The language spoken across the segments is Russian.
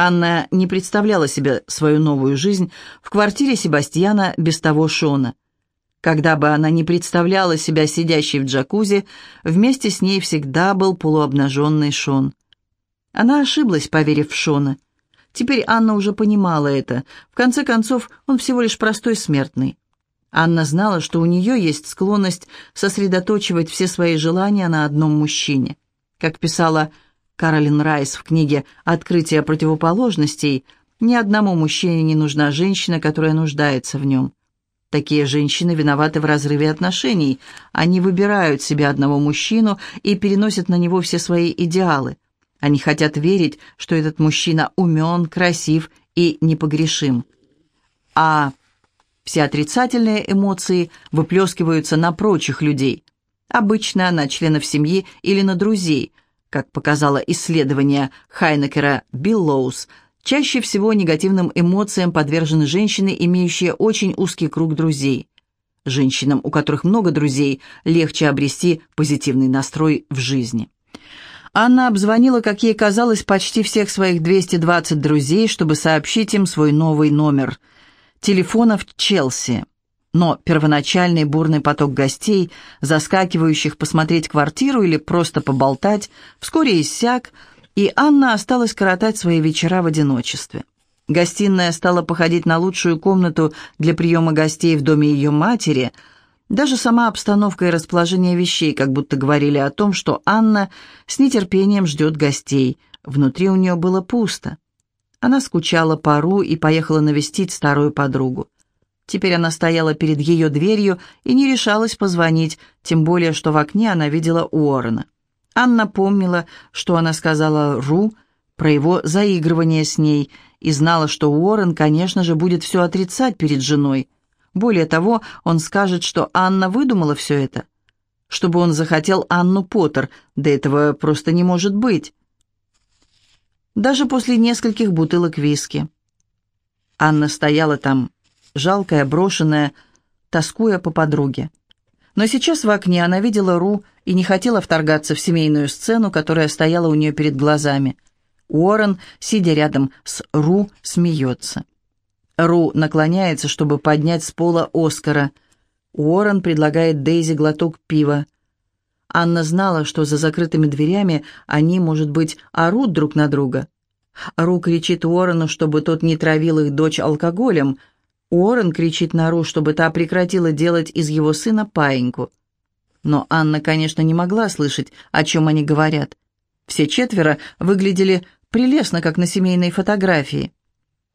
Анна не представляла себе свою новую жизнь в квартире Себастьяна без того Шона. Когда бы она не представляла себя сидящей в джакузи, вместе с ней всегда был полуобнаженный Шон. Она ошиблась, поверив в Шона. Теперь Анна уже понимала это. В конце концов, он всего лишь простой смертный. Анна знала, что у нее есть склонность сосредоточивать все свои желания на одном мужчине. Как писала Каролин Райс в книге «Открытие противоположностей», ни одному мужчине не нужна женщина, которая нуждается в нем. Такие женщины виноваты в разрыве отношений. Они выбирают себе одного мужчину и переносят на него все свои идеалы. Они хотят верить, что этот мужчина умен, красив и непогрешим. А все отрицательные эмоции выплескиваются на прочих людей. Обычно на членов семьи или на друзей, как показало исследование Хайнекера Биллоус – Чаще всего негативным эмоциям подвержены женщины, имеющие очень узкий круг друзей. Женщинам, у которых много друзей, легче обрести позитивный настрой в жизни. Анна обзвонила, как ей казалось, почти всех своих 220 друзей, чтобы сообщить им свой новый номер телефона в Челси. Но первоначальный бурный поток гостей, заскакивающих посмотреть квартиру или просто поболтать, вскоре иссяк, и Анна осталась коротать свои вечера в одиночестве. Гостиная стала походить на лучшую комнату для приема гостей в доме ее матери. Даже сама обстановка и расположение вещей как будто говорили о том, что Анна с нетерпением ждет гостей. Внутри у нее было пусто. Она скучала по Ру и поехала навестить старую подругу. Теперь она стояла перед ее дверью и не решалась позвонить, тем более, что в окне она видела Уоррена. Анна помнила, что она сказала Ру про его заигрывание с ней и знала, что Уоррен, конечно же, будет все отрицать перед женой. Более того, он скажет, что Анна выдумала все это. Чтобы он захотел Анну Поттер, да этого просто не может быть. Даже после нескольких бутылок виски. Анна стояла там, жалкая, брошенная, тоскуя по подруге. Но сейчас в окне она видела Ру и не хотела вторгаться в семейную сцену, которая стояла у нее перед глазами. Уоррен, сидя рядом с Ру, смеется. Ру наклоняется, чтобы поднять с пола Оскара. Уоррен предлагает Дейзи глоток пива. Анна знала, что за закрытыми дверями они, может быть, орут друг на друга. Ру кричит Уоррену, чтобы тот не травил их дочь алкоголем – Уоррен кричит на Ру, чтобы та прекратила делать из его сына паиньку. Но Анна, конечно, не могла слышать, о чем они говорят. Все четверо выглядели прелестно, как на семейной фотографии.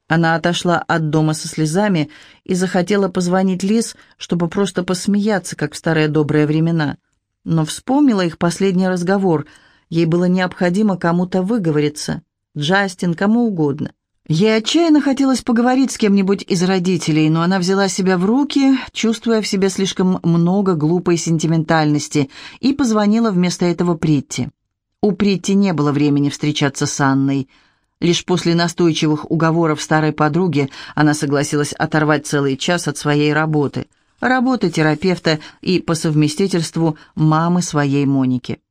Она отошла от дома со слезами и захотела позвонить Лиз, чтобы просто посмеяться, как в старые добрые времена. Но вспомнила их последний разговор. Ей было необходимо кому-то выговориться. Джастин, кому угодно. Ей отчаянно хотелось поговорить с кем-нибудь из родителей, но она взяла себя в руки, чувствуя в себе слишком много глупой сентиментальности, и позвонила вместо этого Притти. У Притти не было времени встречаться с Анной. Лишь после настойчивых уговоров старой подруги она согласилась оторвать целый час от своей работы, работы терапевта и по совместительству мамы своей Моники.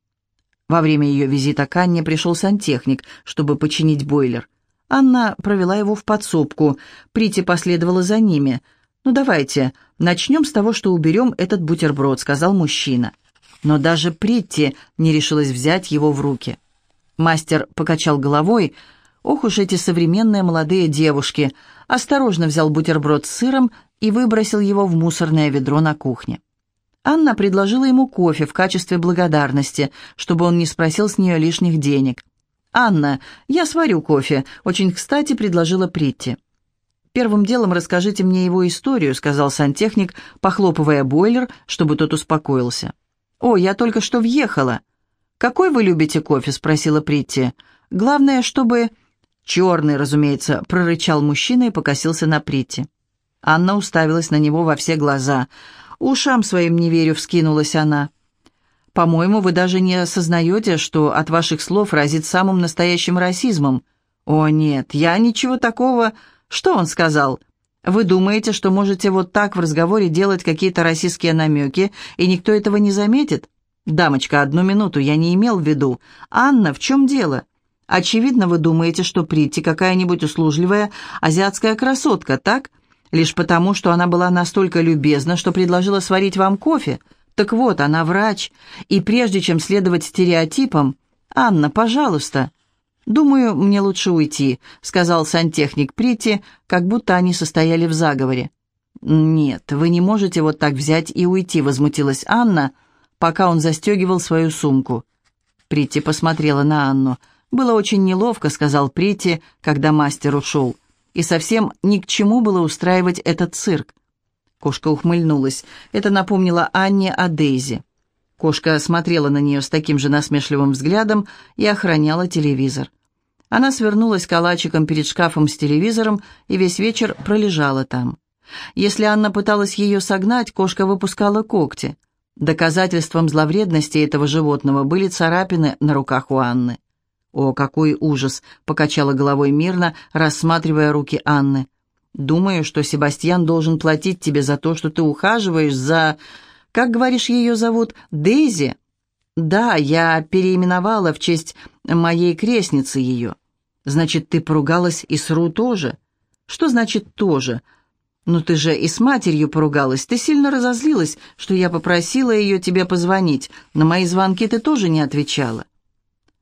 Во время ее визита к Анне пришел сантехник, чтобы починить бойлер. Анна провела его в подсобку. Прити последовала за ними. «Ну давайте, начнем с того, что уберем этот бутерброд», — сказал мужчина. Но даже Притти не решилась взять его в руки. Мастер покачал головой. «Ох уж эти современные молодые девушки!» Осторожно взял бутерброд с сыром и выбросил его в мусорное ведро на кухне. Анна предложила ему кофе в качестве благодарности, чтобы он не спросил с нее лишних денег. «Анна, я сварю кофе», — очень кстати предложила Притти. «Первым делом расскажите мне его историю», — сказал сантехник, похлопывая бойлер, чтобы тот успокоился. «О, я только что въехала». «Какой вы любите кофе?» — спросила Притти. «Главное, чтобы...» «Черный, разумеется», — прорычал мужчина и покосился на Притти. Анна уставилась на него во все глаза. «Ушам своим не верю», — вскинулась она. По-моему, вы даже не осознаете, что от ваших слов разит самым настоящим расизмом. О, нет, я ничего такого... Что он сказал? Вы думаете, что можете вот так в разговоре делать какие-то российские намеки, и никто этого не заметит? Дамочка, одну минуту, я не имел в виду. Анна, в чем дело? Очевидно, вы думаете, что Притти какая-нибудь услужливая азиатская красотка, так? Лишь потому, что она была настолько любезна, что предложила сварить вам кофе. Так вот, она врач, и прежде чем следовать стереотипам... «Анна, пожалуйста». «Думаю, мне лучше уйти», — сказал сантехник Притти, как будто они состояли в заговоре. «Нет, вы не можете вот так взять и уйти», — возмутилась Анна, пока он застегивал свою сумку. Притти посмотрела на Анну. «Было очень неловко», — сказал Притти, когда мастер ушел. «И совсем ни к чему было устраивать этот цирк». Кошка ухмыльнулась. Это напомнило Анне о Дейзи. Кошка смотрела на нее с таким же насмешливым взглядом и охраняла телевизор. Она свернулась калачиком перед шкафом с телевизором и весь вечер пролежала там. Если Анна пыталась ее согнать, кошка выпускала когти. Доказательством зловредности этого животного были царапины на руках у Анны. «О, какой ужас!» — покачала головой мирно, рассматривая руки Анны. «Думаю, что Себастьян должен платить тебе за то, что ты ухаживаешь за...» Как, говоришь, ее зовут? Дейзи?» «Да, я переименовала в честь моей крестницы ее». «Значит, ты поругалась и с Ру тоже?» «Что значит «тоже»?» «Ну ты же и с матерью поругалась. Ты сильно разозлилась, что я попросила ее тебе позвонить. На мои звонки ты тоже не отвечала».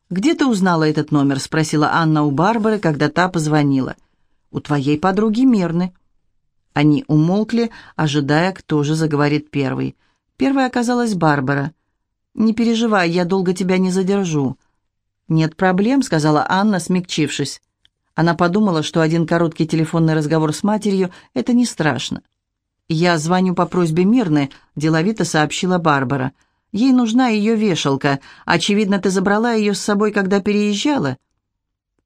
«Где ты узнала этот номер?» — спросила Анна у Барбары, когда та позвонила. «У твоей подруги Мирны». Они умолкли, ожидая, кто же заговорит первый. Первой оказалась Барбара. «Не переживай, я долго тебя не задержу». «Нет проблем», — сказала Анна, смягчившись. Она подумала, что один короткий телефонный разговор с матерью — это не страшно. «Я звоню по просьбе Мирны», — деловито сообщила Барбара. «Ей нужна ее вешалка. Очевидно, ты забрала ее с собой, когда переезжала».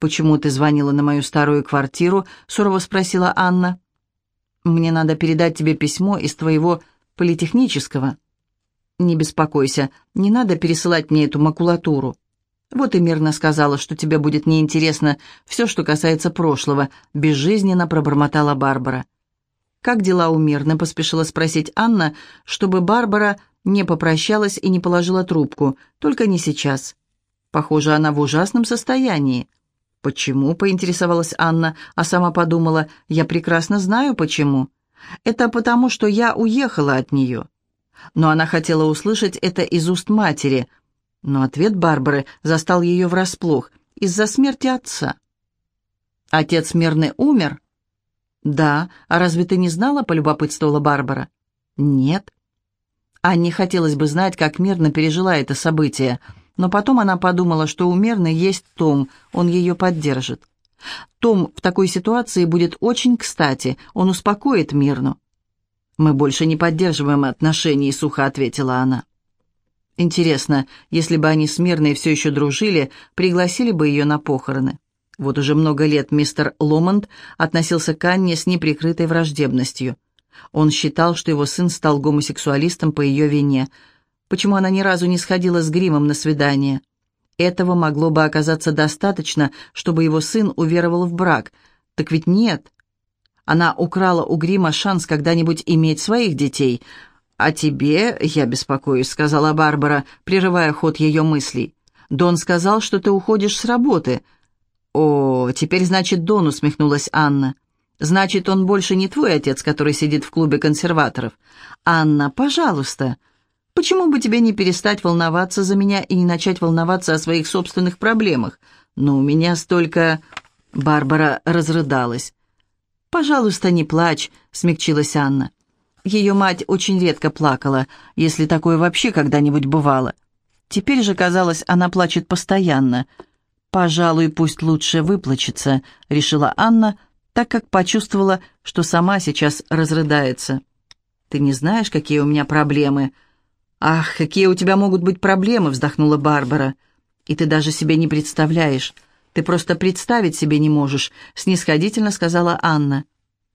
«Почему ты звонила на мою старую квартиру?» — сурово спросила Анна. «Мне надо передать тебе письмо из твоего политехнического». «Не беспокойся, не надо пересылать мне эту макулатуру». «Вот и мирно сказала, что тебе будет неинтересно все, что касается прошлого», — безжизненно пробормотала Барбара. «Как дела у Мирны?» — поспешила спросить Анна, чтобы Барбара не попрощалась и не положила трубку, только не сейчас. Похоже, она в ужасном состоянии. «Почему?» — поинтересовалась Анна, а сама подумала, «я прекрасно знаю, почему. Это потому, что я уехала от нее» но она хотела услышать это из уст матери. Но ответ Барбары застал ее врасплох из-за смерти отца. «Отец Мирны умер?» «Да. А разве ты не знала?» — полюбопытствовала Барбара. «Нет». Анне хотелось бы знать, как Мирна пережила это событие, но потом она подумала, что у есть Том, он ее поддержит. Том в такой ситуации будет очень кстати, он успокоит Мирну. «Мы больше не поддерживаем отношений», — сухо ответила она. Интересно, если бы они с Мирной все еще дружили, пригласили бы ее на похороны. Вот уже много лет мистер Ломонд относился к Анне с неприкрытой враждебностью. Он считал, что его сын стал гомосексуалистом по ее вине. Почему она ни разу не сходила с гримом на свидание? Этого могло бы оказаться достаточно, чтобы его сын уверовал в брак. Так ведь нет. Она украла у Грима шанс когда-нибудь иметь своих детей. «А тебе я беспокоюсь», — сказала Барбара, прерывая ход ее мыслей. «Дон сказал, что ты уходишь с работы». «О, теперь, значит, Дон», — усмехнулась Анна. «Значит, он больше не твой отец, который сидит в клубе консерваторов. Анна, пожалуйста, почему бы тебе не перестать волноваться за меня и не начать волноваться о своих собственных проблемах? Но у меня столько...» Барбара разрыдалась. «Пожалуйста, не плачь», — смягчилась Анна. Ее мать очень редко плакала, если такое вообще когда-нибудь бывало. Теперь же, казалось, она плачет постоянно. «Пожалуй, пусть лучше выплачется», — решила Анна, так как почувствовала, что сама сейчас разрыдается. «Ты не знаешь, какие у меня проблемы?» «Ах, какие у тебя могут быть проблемы!» — вздохнула Барбара. «И ты даже себе не представляешь. Ты просто представить себе не можешь», — снисходительно сказала Анна.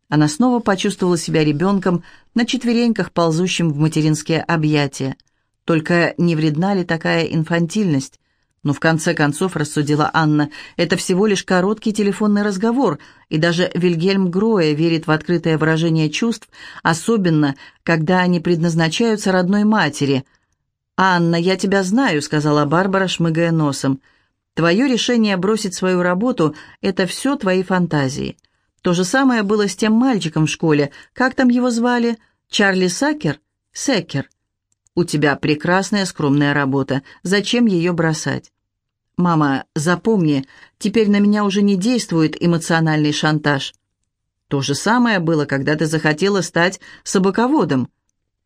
Она снова почувствовала себя ребенком на четвереньках, ползущим в материнские объятия. Только не вредна ли такая инфантильность? Но в конце концов, рассудила Анна, это всего лишь короткий телефонный разговор, и даже Вильгельм Гроя верит в открытое выражение чувств, особенно, когда они предназначаются родной матери. «Анна, я тебя знаю», — сказала Барбара, шмыгая носом. Твое решение бросить свою работу – это все твои фантазии. То же самое было с тем мальчиком в школе. Как там его звали? Чарли Сакер? Секер. У тебя прекрасная скромная работа. Зачем ее бросать? Мама, запомни, теперь на меня уже не действует эмоциональный шантаж. То же самое было, когда ты захотела стать собаководом.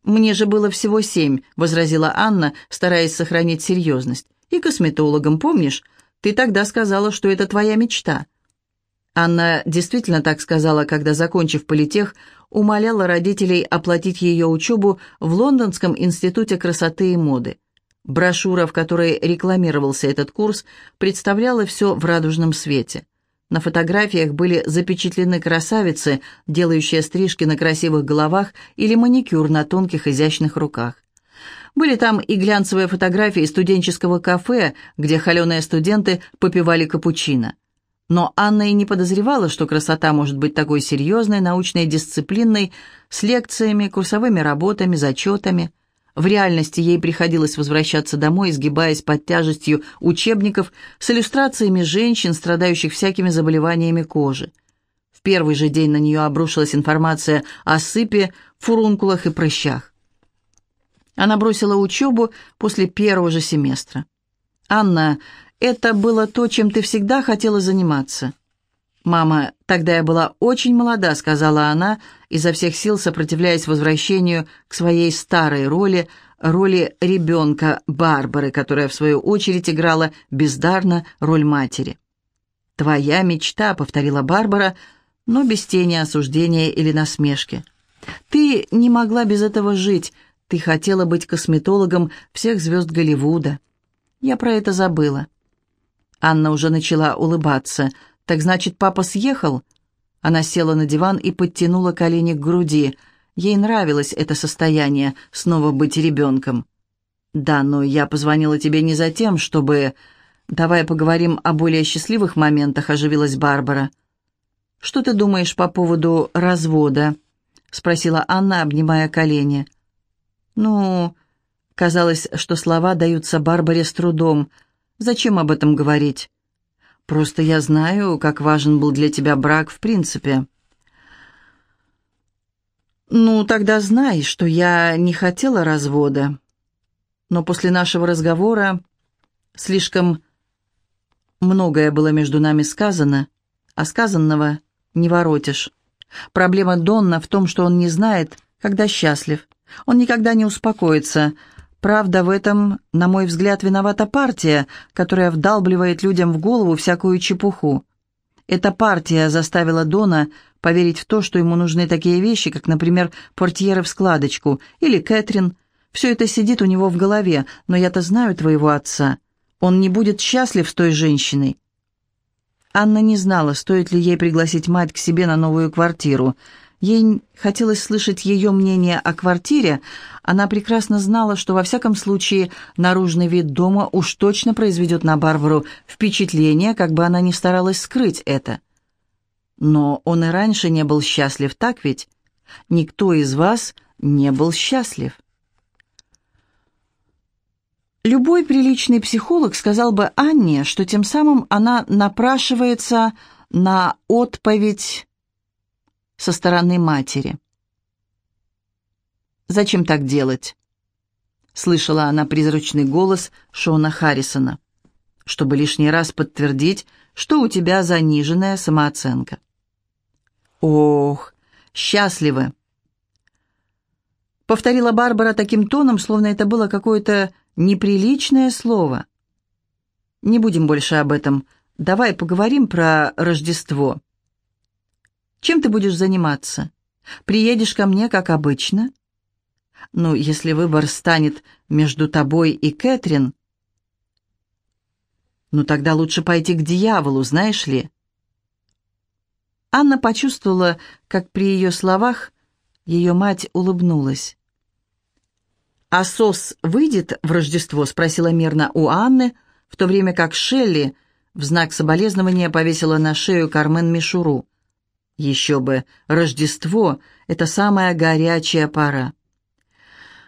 «Мне же было всего семь», — возразила Анна, стараясь сохранить серьезность. «И косметологом, помнишь? Ты тогда сказала, что это твоя мечта». Анна действительно так сказала, когда, закончив политех, умоляла родителей оплатить ее учебу в Лондонском институте красоты и моды. Брошюра, в которой рекламировался этот курс, представляла все в радужном свете. На фотографиях были запечатлены красавицы, делающие стрижки на красивых головах или маникюр на тонких изящных руках. Были там и глянцевые фотографии студенческого кафе, где холеные студенты попивали капучино. Но Анна и не подозревала, что красота может быть такой серьезной научной дисциплиной с лекциями, курсовыми работами, зачетами – в реальности ей приходилось возвращаться домой, изгибаясь под тяжестью учебников с иллюстрациями женщин, страдающих всякими заболеваниями кожи. В первый же день на нее обрушилась информация о сыпе, фурункулах и прыщах. Она бросила учебу после первого же семестра. «Анна, это было то, чем ты всегда хотела заниматься». «Мама, тогда я была очень молода», — сказала она, изо всех сил сопротивляясь возвращению к своей старой роли, роли ребенка Барбары, которая, в свою очередь, играла бездарно роль матери. «Твоя мечта», — повторила Барбара, но без тени осуждения или насмешки. «Ты не могла без этого жить. Ты хотела быть косметологом всех звезд Голливуда. Я про это забыла». Анна уже начала улыбаться — «Так значит, папа съехал?» Она села на диван и подтянула колени к груди. Ей нравилось это состояние, снова быть ребенком. «Да, но я позвонила тебе не за тем, чтобы...» «Давай поговорим о более счастливых моментах», — оживилась Барбара. «Что ты думаешь по поводу развода?» — спросила Анна, обнимая колени. «Ну...» Казалось, что слова даются Барбаре с трудом. «Зачем об этом говорить?» Просто я знаю, как важен был для тебя брак в принципе». «Ну, тогда знай, что я не хотела развода. Но после нашего разговора слишком многое было между нами сказано, а сказанного не воротишь. Проблема Донна в том, что он не знает, когда счастлив. Он никогда не успокоится, Правда, в этом, на мой взгляд, виновата партия, которая вдалбливает людям в голову всякую чепуху. Эта партия заставила Дона поверить в то, что ему нужны такие вещи, как, например, портьеры в складочку или Кэтрин. Все это сидит у него в голове, но я-то знаю твоего отца. Он не будет счастлив с той женщиной. Анна не знала, стоит ли ей пригласить мать к себе на новую квартиру – Ей хотелось слышать ее мнение о квартире. Она прекрасно знала, что во всяком случае наружный вид дома уж точно произведет на Барбару впечатление, как бы она ни старалась скрыть это. Но он и раньше не был счастлив, так ведь? Никто из вас не был счастлив. Любой приличный психолог сказал бы Анне, что тем самым она напрашивается на отповедь со стороны матери. «Зачем так делать?» Слышала она призрачный голос Шона Харрисона, чтобы лишний раз подтвердить, что у тебя заниженная самооценка. «Ох, счастливы!» Повторила Барбара таким тоном, словно это было какое-то неприличное слово. «Не будем больше об этом. Давай поговорим про Рождество». Чем ты будешь заниматься? Приедешь ко мне, как обычно? Ну, если выбор станет между тобой и Кэтрин, ну тогда лучше пойти к дьяволу, знаешь ли. Анна почувствовала, как при ее словах ее мать улыбнулась. «А сос выйдет в Рождество?» — спросила мирно у Анны, в то время как Шелли в знак соболезнования повесила на шею Кармен мишуру. Еще бы, Рождество — это самая горячая пора.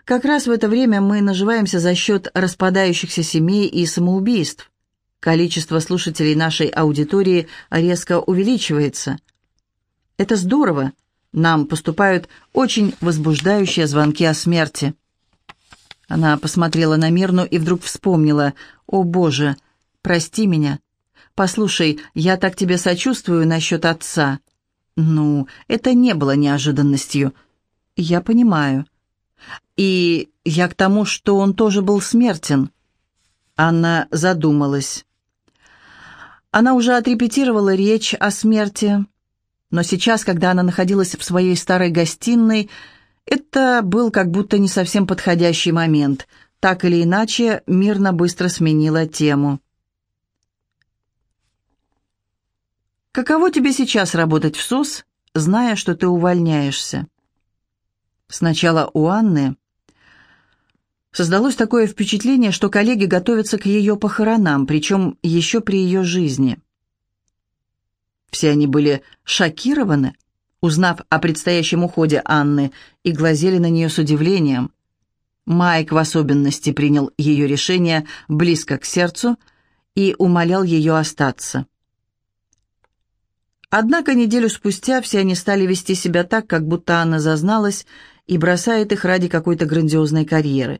Как раз в это время мы наживаемся за счет распадающихся семей и самоубийств. Количество слушателей нашей аудитории резко увеличивается. Это здорово. Нам поступают очень возбуждающие звонки о смерти. Она посмотрела на Мирну и вдруг вспомнила. «О, Боже, прости меня. Послушай, я так тебе сочувствую насчет отца». «Ну, это не было неожиданностью. Я понимаю. И я к тому, что он тоже был смертен». Анна задумалась. Она уже отрепетировала речь о смерти, но сейчас, когда она находилась в своей старой гостиной, это был как будто не совсем подходящий момент. Так или иначе, мирно быстро сменила тему. «Каково тебе сейчас работать в СОС, зная, что ты увольняешься?» Сначала у Анны создалось такое впечатление, что коллеги готовятся к ее похоронам, причем еще при ее жизни. Все они были шокированы, узнав о предстоящем уходе Анны, и глазели на нее с удивлением. Майк в особенности принял ее решение близко к сердцу и умолял ее остаться. Однако неделю спустя все они стали вести себя так, как будто Анна зазналась и бросает их ради какой-то грандиозной карьеры.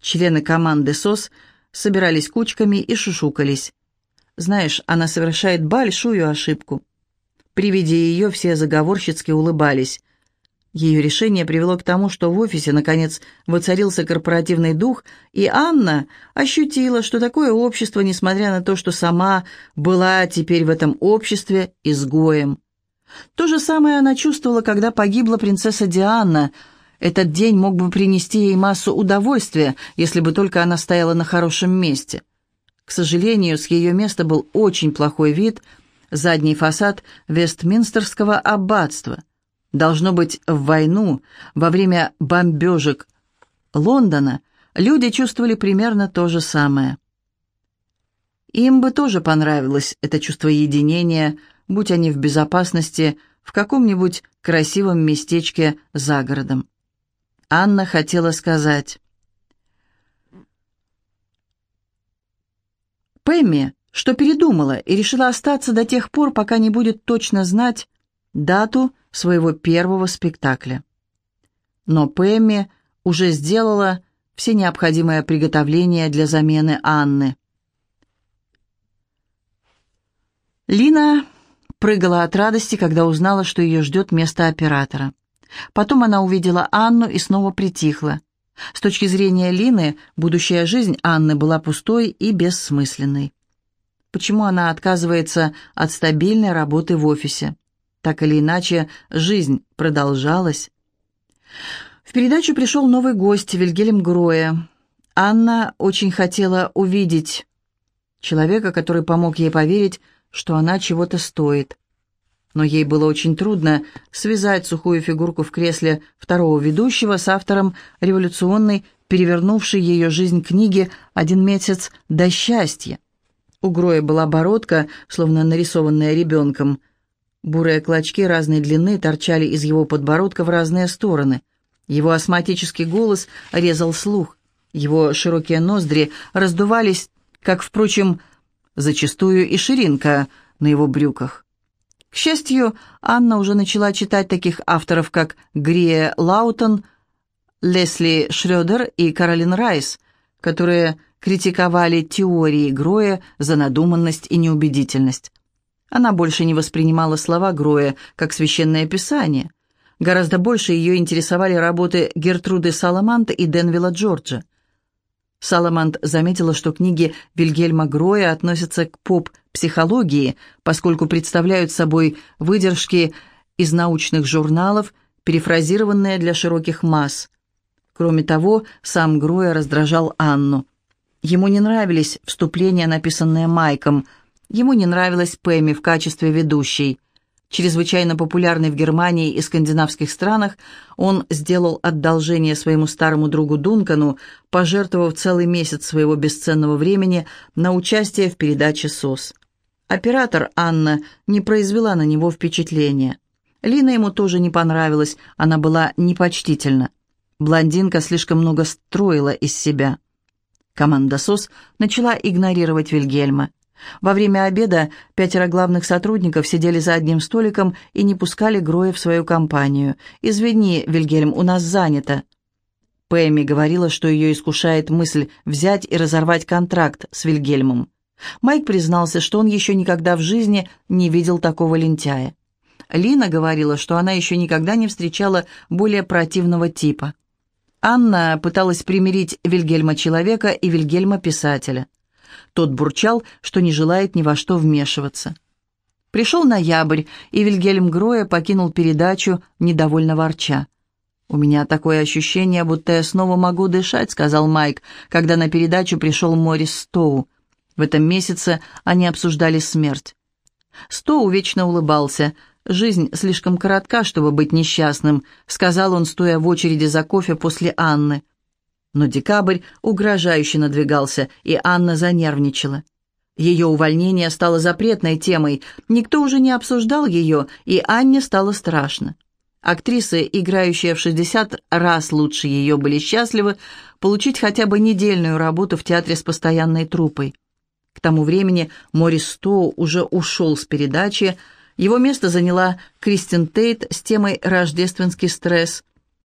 Члены команды СОС собирались кучками и шушукались. Знаешь, она совершает большую ошибку. При виде ее все заговорщицки улыбались. Ее решение привело к тому, что в офисе, наконец, воцарился корпоративный дух, и Анна ощутила, что такое общество, несмотря на то, что сама была теперь в этом обществе изгоем. То же самое она чувствовала, когда погибла принцесса Диана. Этот день мог бы принести ей массу удовольствия, если бы только она стояла на хорошем месте. К сожалению, с ее места был очень плохой вид – задний фасад Вестминстерского аббатства. Должно быть, в войну, во время бомбежек Лондона, люди чувствовали примерно то же самое. Им бы тоже понравилось это чувство единения, будь они в безопасности в каком-нибудь красивом местечке за городом. Анна хотела сказать. Пэмми что передумала и решила остаться до тех пор, пока не будет точно знать дату своего первого спектакля. Но Пэмми уже сделала все необходимые приготовления для замены Анны. Лина прыгала от радости, когда узнала, что ее ждет место оператора. Потом она увидела Анну и снова притихла. С точки зрения Лины, будущая жизнь Анны была пустой и бессмысленной почему она отказывается от стабильной работы в офисе. Так или иначе, жизнь продолжалась. В передачу пришел новый гость, Вильгельм Гроя. Анна очень хотела увидеть человека, который помог ей поверить, что она чего-то стоит. Но ей было очень трудно связать сухую фигурку в кресле второго ведущего с автором революционной, перевернувшей ее жизнь книги «Один месяц до счастья». У Гроя была бородка, словно нарисованная ребенком. Бурые клочки разной длины торчали из его подбородка в разные стороны. Его астматический голос резал слух. Его широкие ноздри раздувались, как, впрочем, зачастую и ширинка на его брюках. К счастью, Анна уже начала читать таких авторов, как Грия Лаутон, Лесли Шрёдер и Каролин Райс, которые критиковали теории Гроя за надуманность и неубедительность. Она больше не воспринимала слова Гроя как священное писание. Гораздо больше ее интересовали работы Гертруды Саламант и Денвилла Джорджа. Саламант заметила, что книги Вильгельма Гроя относятся к поп-психологии, поскольку представляют собой выдержки из научных журналов, перефразированные для широких масс. Кроме того, сам Гроя раздражал Анну. Ему не нравились вступления, написанные Майком. Ему не нравилась Пэмми в качестве ведущей. Чрезвычайно популярный в Германии и скандинавских странах, он сделал одолжение своему старому другу Дункану, пожертвовав целый месяц своего бесценного времени на участие в передаче «СОС». Оператор Анна не произвела на него впечатления. Лина ему тоже не понравилась, она была непочтительна. Блондинка слишком много строила из себя. Команда СОС начала игнорировать Вильгельма. Во время обеда пятеро главных сотрудников сидели за одним столиком и не пускали Гроя в свою компанию. «Извини, Вильгельм, у нас занято». Пэмми говорила, что ее искушает мысль взять и разорвать контракт с Вильгельмом. Майк признался, что он еще никогда в жизни не видел такого лентяя. Лина говорила, что она еще никогда не встречала более противного типа. Анна пыталась примирить Вильгельма человека и Вильгельма писателя. Тот бурчал, что не желает ни во что вмешиваться. Пришел ноябрь, и Вильгельм Гроя покинул передачу, недовольно ворча. «У меня такое ощущение, будто я снова могу дышать», — сказал Майк, когда на передачу пришел Морис Стоу. В этом месяце они обсуждали смерть. Стоу вечно улыбался. «Жизнь слишком коротка, чтобы быть несчастным», — сказал он, стоя в очереди за кофе после Анны. Но декабрь угрожающе надвигался, и Анна занервничала. Ее увольнение стало запретной темой, никто уже не обсуждал ее, и Анне стало страшно. Актрисы, играющие в 60 раз лучше ее, были счастливы получить хотя бы недельную работу в театре с постоянной труппой. К тому времени Морис Стоу уже ушел с передачи, его место заняла Кристин Тейт с темой «Рождественский стресс»,